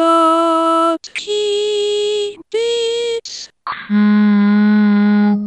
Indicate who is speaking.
Speaker 1: got key beats.
Speaker 2: Cool.